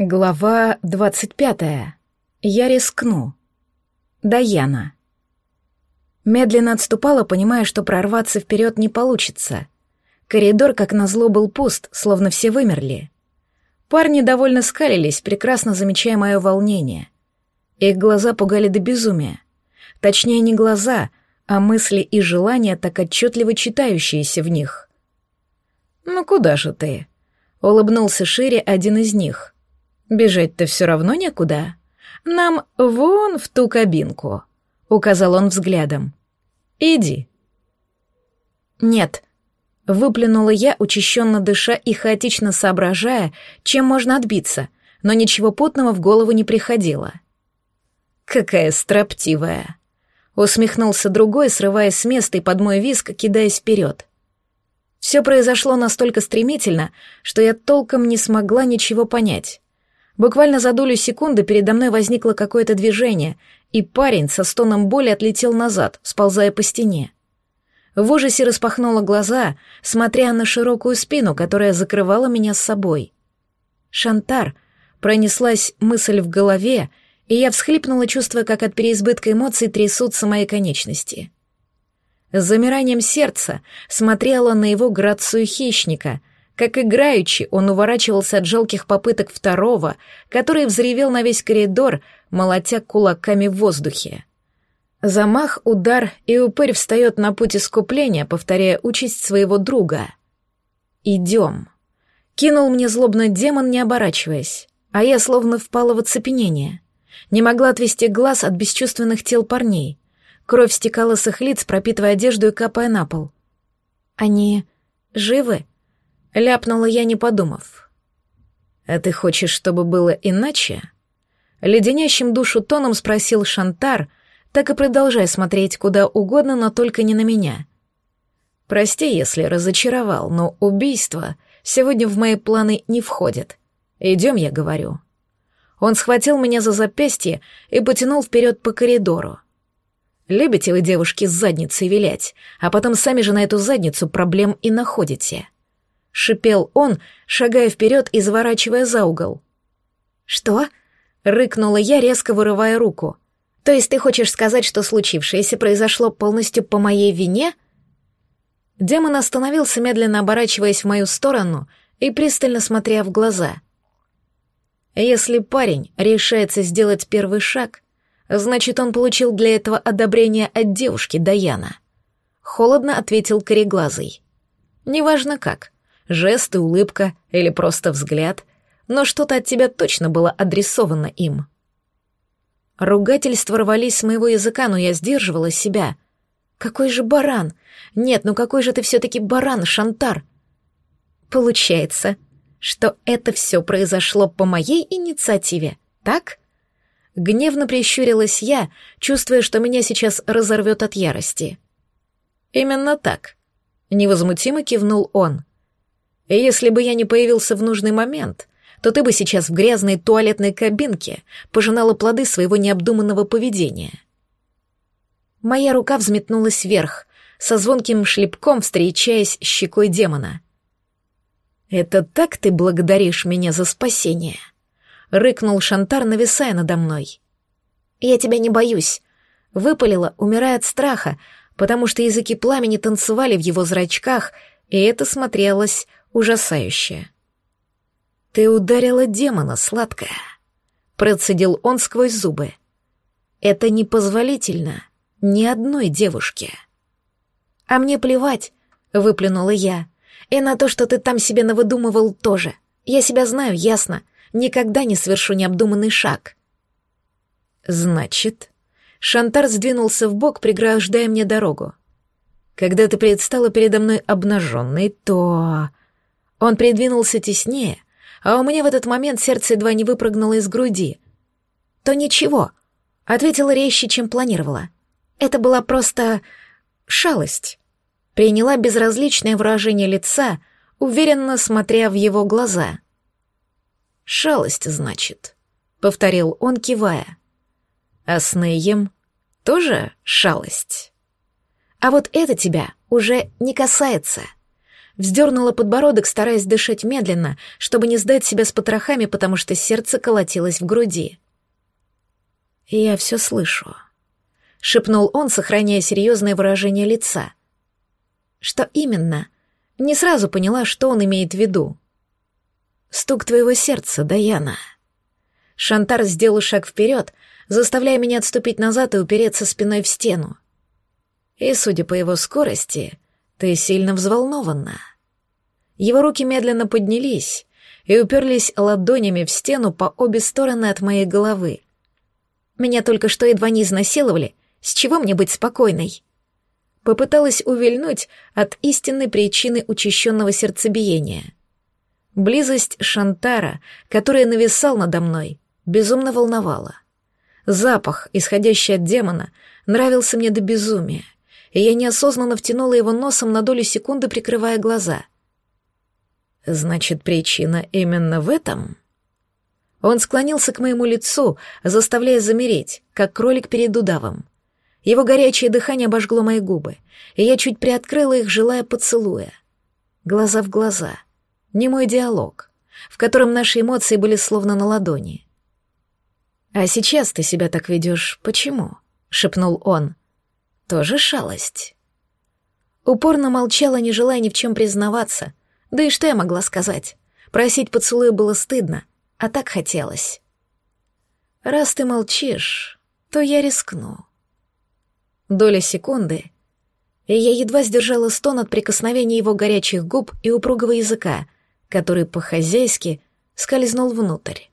Глава двадцать пятая. Я рискну. Даяна. Медленно отступала, понимая, что прорваться вперед не получится. Коридор, как назло, был пуст, словно все вымерли. Парни довольно скалились, прекрасно замечая мое волнение. Их глаза пугали до безумия. Точнее, не глаза, а мысли и желания, так отчетливо читающиеся в них. «Ну куда же ты?» — улыбнулся шире один из них — Бежать-то все равно некуда. Нам вон в ту кабинку, указал он взглядом. Иди. Нет, выплюнула я, учащенно дыша и хаотично соображая, чем можно отбиться, но ничего путного в голову не приходило. Какая строптивая. Усмехнулся другой, срываясь с места и под мой виск, кидаясь вперед. Все произошло настолько стремительно, что я толком не смогла ничего понять. Буквально за долю секунды передо мной возникло какое-то движение, и парень со стоном боли отлетел назад, сползая по стене. В ужасе распахнула глаза, смотря на широкую спину, которая закрывала меня с собой. «Шантар!» — пронеслась мысль в голове, и я всхлипнула, чувствуя, как от переизбытка эмоций трясутся мои конечности. С замиранием сердца смотрела на его грацию хищника, как играючи, он уворачивался от жалких попыток второго, который взревел на весь коридор, молотя кулаками в воздухе. Замах, удар, и упырь встает на путь искупления, повторяя участь своего друга. «Идем». Кинул мне злобно демон, не оборачиваясь, а я словно впала в оцепенение. Не могла отвести глаз от бесчувственных тел парней. Кровь стекала с их лиц, пропитывая одежду и капая на пол. «Они живы?» Ляпнула я, не подумав. «А ты хочешь, чтобы было иначе?» Леденящим душу тоном спросил Шантар, так и продолжай смотреть куда угодно, но только не на меня. «Прости, если разочаровал, но убийство сегодня в мои планы не входит. Идем, я говорю». Он схватил меня за запястье и потянул вперед по коридору. Любите вы, девушки, с задницей вилять, а потом сами же на эту задницу проблем и находите шипел он, шагая вперед и заворачивая за угол. «Что?» — рыкнула я, резко вырывая руку. «То есть ты хочешь сказать, что случившееся произошло полностью по моей вине?» Демон остановился, медленно оборачиваясь в мою сторону и пристально смотря в глаза. «Если парень решается сделать первый шаг, значит, он получил для этого одобрение от девушки Даяна», — холодно ответил кореглазый. «Неважно как» жест и улыбка или просто взгляд, но что-то от тебя точно было адресовано им. Ругательства рвались с моего языка, но я сдерживала себя. Какой же баран? Нет, ну какой же ты все-таки баран, Шантар? Получается, что это все произошло по моей инициативе, так? Гневно прищурилась я, чувствуя, что меня сейчас разорвет от ярости. Именно так. Невозмутимо кивнул он. Если бы я не появился в нужный момент, то ты бы сейчас в грязной туалетной кабинке пожинала плоды своего необдуманного поведения. Моя рука взметнулась вверх, со звонким шлепком встречаясь щекой демона. «Это так ты благодаришь меня за спасение?» — рыкнул Шантар, нависая надо мной. «Я тебя не боюсь», — выпалила, умирая от страха, потому что языки пламени танцевали в его зрачках, и это смотрелось ужасающее. «Ты ударила демона, сладкая», — процедил он сквозь зубы. «Это непозволительно ни одной девушке». «А мне плевать», — выплюнула я. «И на то, что ты там себе навыдумывал, тоже. Я себя знаю, ясно. Никогда не совершу необдуманный шаг». «Значит...» Шантар сдвинулся в бок, преграждая мне дорогу. «Когда ты предстала передо мной обнаженной, то...» Он придвинулся теснее, а у меня в этот момент сердце едва не выпрыгнуло из груди. «То ничего», — ответила резче, чем планировала. «Это была просто... шалость». Приняла безразличное выражение лица, уверенно смотря в его глаза. «Шалость, значит», — повторил он, кивая. «А с Нейем тоже шалость?» «А вот это тебя уже не касается», — Вздернула подбородок, стараясь дышать медленно, чтобы не сдать себя с потрохами, потому что сердце колотилось в груди. «Я все слышу», — шепнул он, сохраняя серьезное выражение лица. «Что именно?» Не сразу поняла, что он имеет в виду. «Стук твоего сердца, Даяна». Шантар сделал шаг вперед, заставляя меня отступить назад и упереться спиной в стену. И, судя по его скорости, ты сильно взволнована. Его руки медленно поднялись и уперлись ладонями в стену по обе стороны от моей головы. Меня только что едва не изнасиловали, с чего мне быть спокойной? Попыталась увильнуть от истинной причины учащенного сердцебиения. Близость Шантара, которая нависал надо мной, безумно волновала. Запах, исходящий от демона, нравился мне до безумия, и я неосознанно втянула его носом на долю секунды, прикрывая глаза. «Значит, причина именно в этом?» Он склонился к моему лицу, заставляя замереть, как кролик перед удавом. Его горячее дыхание обожгло мои губы, и я чуть приоткрыла их, желая поцелуя. Глаза в глаза. Не мой диалог, в котором наши эмоции были словно на ладони. «А сейчас ты себя так ведешь. Почему?» — шепнул он. «Тоже шалость». Упорно молчала, не желая ни в чем признаваться. Да и что я могла сказать? Просить поцелуя было стыдно, а так хотелось. «Раз ты молчишь, то я рискну». Доля секунды, и я едва сдержала стон от прикосновения его горячих губ и упругого языка, который по-хозяйски скользнул внутрь.